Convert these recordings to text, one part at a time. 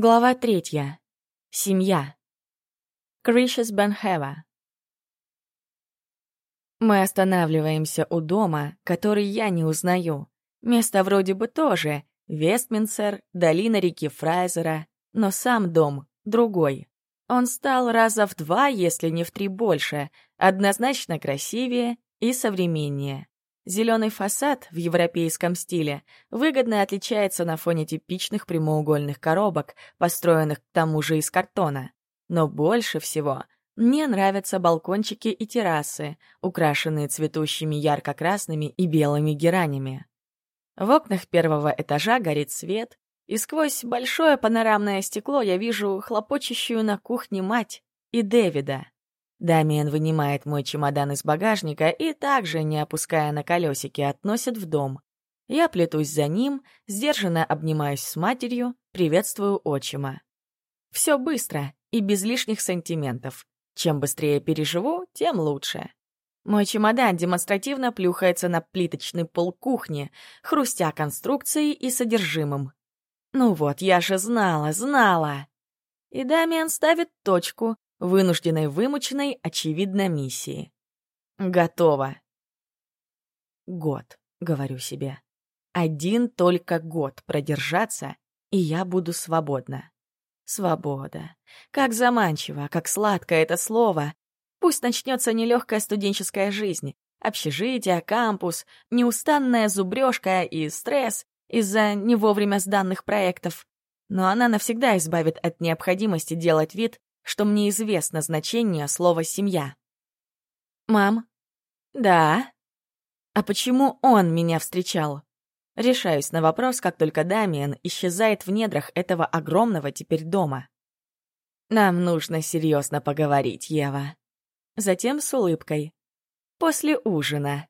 Глава третья. Семья. Кришес Бенхева. Мы останавливаемся у дома, который я не узнаю. Место вроде бы тоже — Вестминстер, долина реки Фрайзера, но сам дом другой. Он стал раза в два, если не в три больше, однозначно красивее и современнее. Зеленый фасад в европейском стиле выгодно отличается на фоне типичных прямоугольных коробок, построенных к тому же из картона. Но больше всего мне нравятся балкончики и террасы, украшенные цветущими ярко-красными и белыми геранями. В окнах первого этажа горит свет, и сквозь большое панорамное стекло я вижу хлопочущую на кухне мать и Дэвида. Дамиен вынимает мой чемодан из багажника и также, не опуская на колесики, относит в дом. Я плетусь за ним, сдержанно обнимаюсь с матерью, приветствую отчима. Все быстро и без лишних сантиментов. Чем быстрее переживу, тем лучше. Мой чемодан демонстративно плюхается на плиточный пол кухни, хрустя конструкцией и содержимым. Ну вот, я же знала, знала. И Дамиан ставит точку, вынужденной вымученной, очевидно, миссии. Готово. Год, говорю себе. Один только год продержаться, и я буду свободна. Свобода. Как заманчиво, как сладко это слово. Пусть начнется нелегкая студенческая жизнь. Общежитие, кампус, неустанная зубрежка и стресс из-за не вовремя сданных проектов. Но она навсегда избавит от необходимости делать вид, что мне известно значение слова «семья». «Мам?» «Да?» «А почему он меня встречал?» Решаюсь на вопрос, как только Дамиан исчезает в недрах этого огромного теперь дома. «Нам нужно серьезно поговорить, Ева». Затем с улыбкой. «После ужина».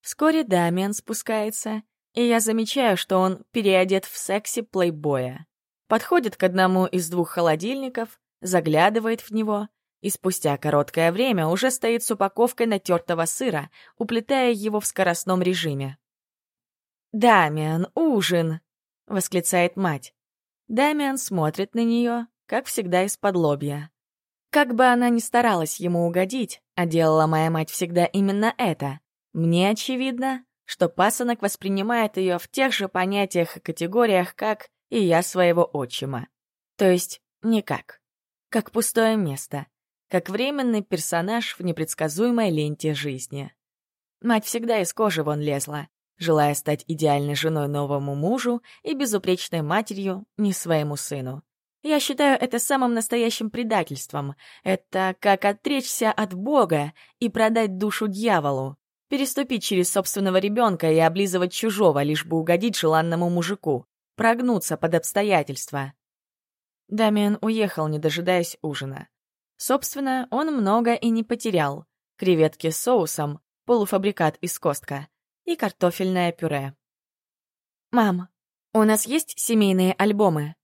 Вскоре Дамиан спускается, и я замечаю, что он переодет в секси плейбоя. Подходит к одному из двух холодильников, заглядывает в него и спустя короткое время уже стоит с упаковкой натертого сыра, уплетая его в скоростном режиме. «Дамиан, ужин!» — восклицает мать. Дамиан смотрит на нее, как всегда, из-под лобья. Как бы она ни старалась ему угодить, а делала моя мать всегда именно это, мне очевидно, что пасынок воспринимает ее в тех же понятиях и категориях, как и я своего отчима. То есть никак как пустое место, как временный персонаж в непредсказуемой ленте жизни. Мать всегда из кожи вон лезла, желая стать идеальной женой новому мужу и безупречной матерью не своему сыну. Я считаю это самым настоящим предательством. Это как отречься от Бога и продать душу дьяволу, переступить через собственного ребенка и облизывать чужого, лишь бы угодить желанному мужику, прогнуться под обстоятельства. Дамиан уехал, не дожидаясь ужина. Собственно, он много и не потерял. Креветки с соусом, полуфабрикат из костка и картофельное пюре. «Мам, у нас есть семейные альбомы?»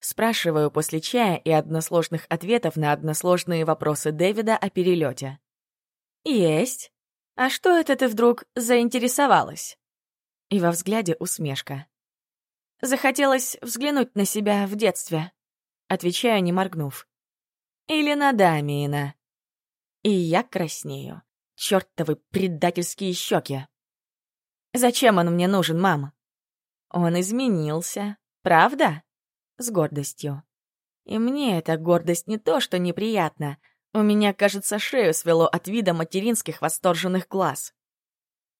Спрашиваю после чая и односложных ответов на односложные вопросы Дэвида о перелете. «Есть. А что это ты вдруг заинтересовалась?» И во взгляде усмешка. «Захотелось взглянуть на себя в детстве». Отвечаю, не моргнув. Или на Дамиена. И я краснею. Чёртовы предательские щеки. Зачем он мне нужен, мам? Он изменился, правда? С гордостью. И мне эта гордость не то, что неприятно. У меня, кажется, шею свело от вида материнских восторженных глаз.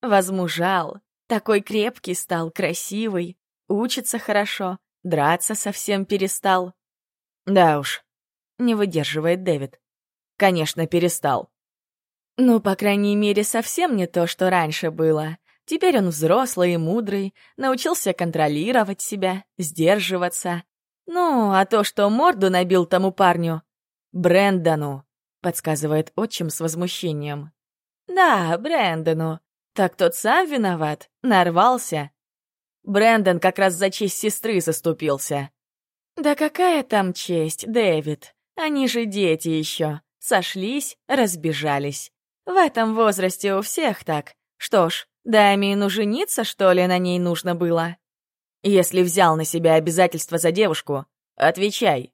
Возмужал, такой крепкий стал, красивый, учится хорошо, драться совсем перестал. Да уж, не выдерживает Дэвид. Конечно, перестал. Ну, по крайней мере, совсем не то, что раньше было. Теперь он взрослый и мудрый, научился контролировать себя, сдерживаться. Ну, а то, что морду набил тому парню... Брэндону, подсказывает отчим с возмущением. Да, Брэндону. Так тот сам виноват, нарвался. Брэндон как раз за честь сестры заступился. «Да какая там честь, Дэвид? Они же дети еще. Сошлись, разбежались. В этом возрасте у всех так. Что ж, Дамину жениться, что ли, на ней нужно было? Если взял на себя обязательства за девушку, Отвечай.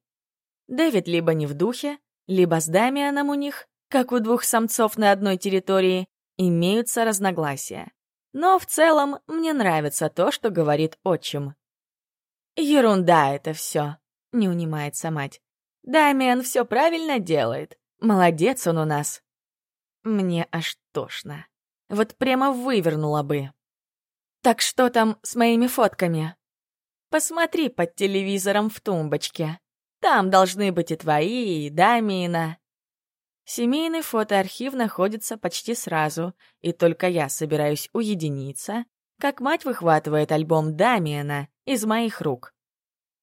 Дэвид либо не в духе, либо с Дамианом у них, как у двух самцов на одной территории, имеются разногласия. Но в целом мне нравится то, что говорит отчим. «Ерунда это все», — не унимается мать. «Дамиан все правильно делает. Молодец он у нас». Мне аж тошно. Вот прямо вывернула бы. «Так что там с моими фотками?» «Посмотри под телевизором в тумбочке. Там должны быть и твои, и Дамиина». Семейный фотоархив находится почти сразу, и только я собираюсь уединиться, как мать выхватывает альбом Дамиена из моих рук.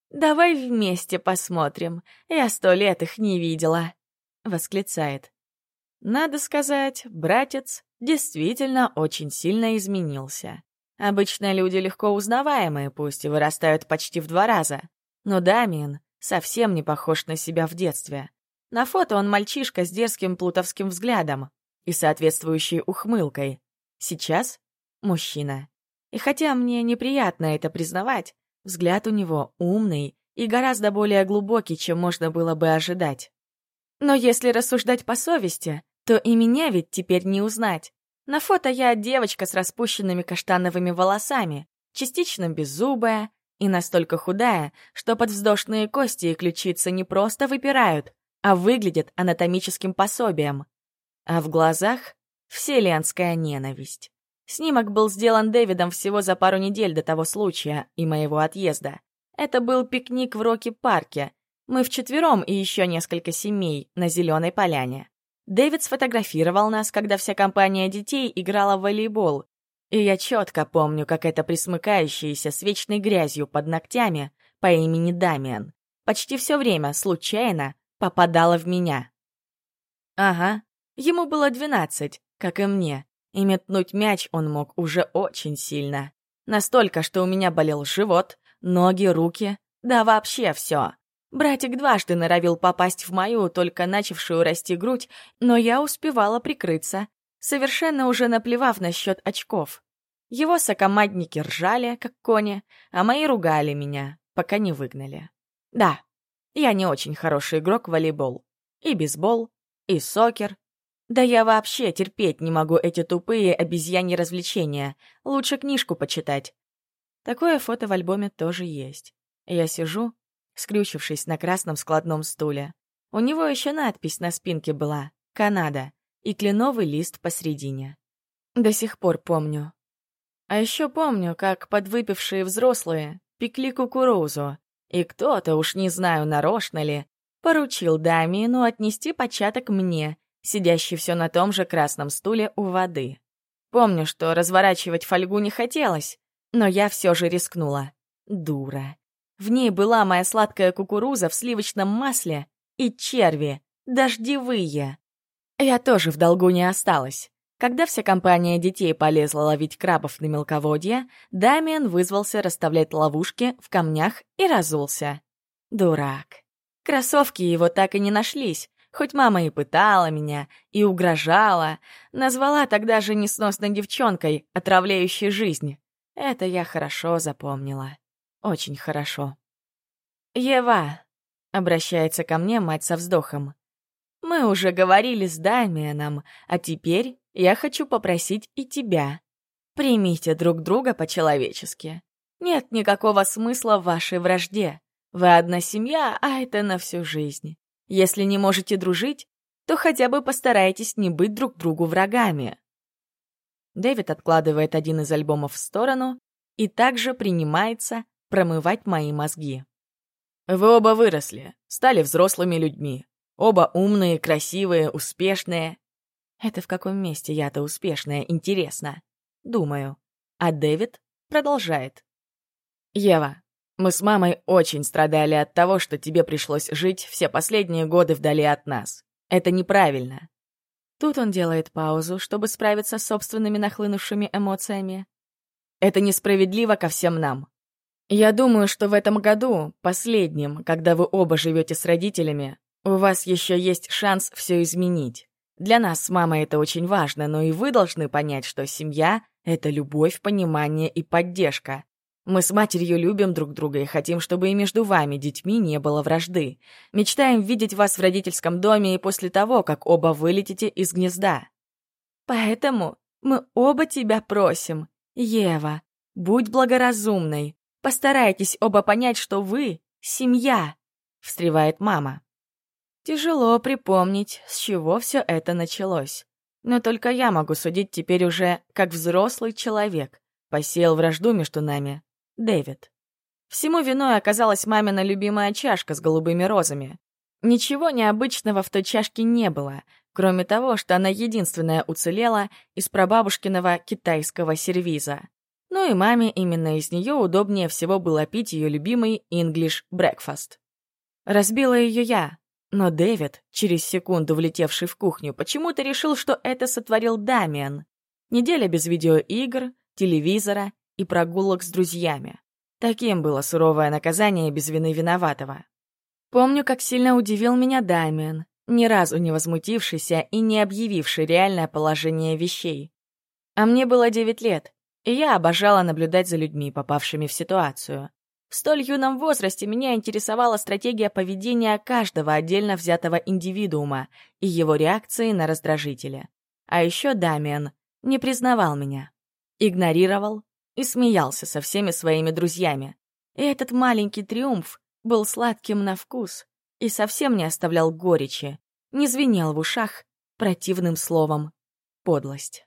«Давай вместе посмотрим, я сто лет их не видела», — восклицает. Надо сказать, братец действительно очень сильно изменился. Обычно люди легко узнаваемые, пусть и вырастают почти в два раза. Но Дамиен совсем не похож на себя в детстве. На фото он мальчишка с дерзким плутовским взглядом и соответствующей ухмылкой. Сейчас — мужчина. И хотя мне неприятно это признавать, взгляд у него умный и гораздо более глубокий, чем можно было бы ожидать. Но если рассуждать по совести, то и меня ведь теперь не узнать. На фото я девочка с распущенными каштановыми волосами, частично беззубая и настолько худая, что подвздошные кости и ключицы не просто выпирают, а выглядит анатомическим пособием. А в глазах — вселенская ненависть. Снимок был сделан Дэвидом всего за пару недель до того случая и моего отъезда. Это был пикник в Роки-парке. Мы вчетвером и еще несколько семей на Зеленой поляне. Дэвид сфотографировал нас, когда вся компания детей играла в волейбол. И я четко помню, как это присмыкающееся с вечной грязью под ногтями по имени Дамиан почти все время, случайно, попадала в меня. Ага, ему было двенадцать, как и мне, и метнуть мяч он мог уже очень сильно. Настолько, что у меня болел живот, ноги, руки, да вообще все. Братик дважды норовил попасть в мою, только начавшую расти грудь, но я успевала прикрыться, совершенно уже наплевав насчет очков. Его сокомандники ржали, как кони, а мои ругали меня, пока не выгнали. Да, я не очень хороший игрок в волейбол. И бейсбол, и сокер. Да я вообще терпеть не могу эти тупые обезьяньи развлечения. Лучше книжку почитать. Такое фото в альбоме тоже есть. Я сижу, скрючившись на красном складном стуле. У него еще надпись на спинке была «Канада» и кленовый лист посредине. До сих пор помню. А еще помню, как подвыпившие взрослые пекли кукурузу, и кто-то, уж не знаю, нарочно ли, поручил Дамину отнести початок мне, сидящий все на том же красном стуле у воды. Помню, что разворачивать фольгу не хотелось, но я все же рискнула. Дура. В ней была моя сладкая кукуруза в сливочном масле и черви, дождевые. Я тоже в долгу не осталась. Когда вся компания детей полезла ловить крабов на мелководье, Дамиан вызвался расставлять ловушки в камнях и разулся. Дурак. Кроссовки его так и не нашлись, хоть мама и пытала меня, и угрожала, назвала тогда же несносной девчонкой, отравляющей жизнь. Это я хорошо запомнила. Очень хорошо. «Ева», — обращается ко мне мать со вздохом, — «мы уже говорили с Дамианом, а теперь я хочу попросить и тебя. Примите друг друга по-человечески. Нет никакого смысла в вашей вражде. Вы одна семья, а это на всю жизнь. Если не можете дружить, то хотя бы постарайтесь не быть друг другу врагами. Дэвид откладывает один из альбомов в сторону и также принимается промывать мои мозги. Вы оба выросли, стали взрослыми людьми. Оба умные, красивые, успешные. Это в каком месте я-то успешная, интересно? Думаю. А Дэвид продолжает. Ева, мы с мамой очень страдали от того, что тебе пришлось жить все последние годы вдали от нас. Это неправильно. Тут он делает паузу, чтобы справиться с собственными нахлынувшими эмоциями. Это несправедливо ко всем нам. Я думаю, что в этом году, последнем, когда вы оба живете с родителями, у вас еще есть шанс все изменить. Для нас с мамой это очень важно, но и вы должны понять, что семья — это любовь, понимание и поддержка. Мы с матерью любим друг друга и хотим, чтобы и между вами, детьми, не было вражды. Мечтаем видеть вас в родительском доме и после того, как оба вылетите из гнезда. Поэтому мы оба тебя просим, Ева, будь благоразумной. Постарайтесь оба понять, что вы — семья, — встревает мама. Тяжело припомнить, с чего все это началось. Но только я могу судить теперь уже как взрослый человек. Посеял вражду между нами Дэвид. Всему виной оказалась мамина любимая чашка с голубыми розами. Ничего необычного в той чашке не было, кроме того, что она единственная уцелела из прабабушкиного китайского сервиза. Ну и маме именно из нее удобнее всего было пить ее любимый English breakfast. Разбила ее я, но Дэвид, через секунду влетевший в кухню, почему-то решил, что это сотворил Дамиан. Неделя без видеоигр, телевизора и прогулок с друзьями. Таким было суровое наказание без вины виноватого. Помню, как сильно удивил меня Дамиан, ни разу не возмутившийся и не объявивший реальное положение вещей. А мне было девять лет, и я обожала наблюдать за людьми, попавшими в ситуацию. В столь юном возрасте меня интересовала стратегия поведения каждого отдельно взятого индивидуума и его реакции на раздражители. А еще Дамиан не признавал меня, игнорировал и смеялся со всеми своими друзьями. И этот маленький триумф был сладким на вкус и совсем не оставлял горечи, не звенел в ушах противным словом «подлость».